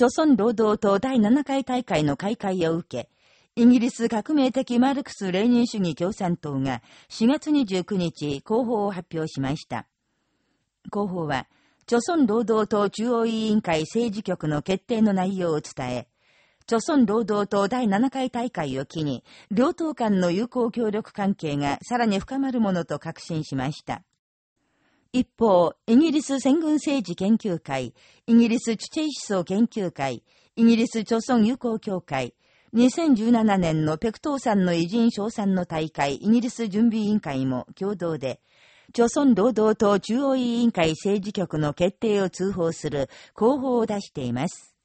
朝鮮労働党第7回大会の開会を受け、イギリス革命的マルクス・レーニン主義共産党が4月29日広報を発表しました。広報は、朝鮮労働党中央委員会政治局の決定の内容を伝え、朝鮮労働党第7回大会を機に、両党間の友好協力関係がさらに深まるものと確信しました。一方、イギリス戦軍政治研究会、イギリスチュチェイ思想研究会、イギリス朝鮮友好協会、2017年のペクトーさんの偉人賞賛の大会イギリス準備委員会も共同で、朝鮮労働党中央委員会政治局の決定を通報する広報を出しています。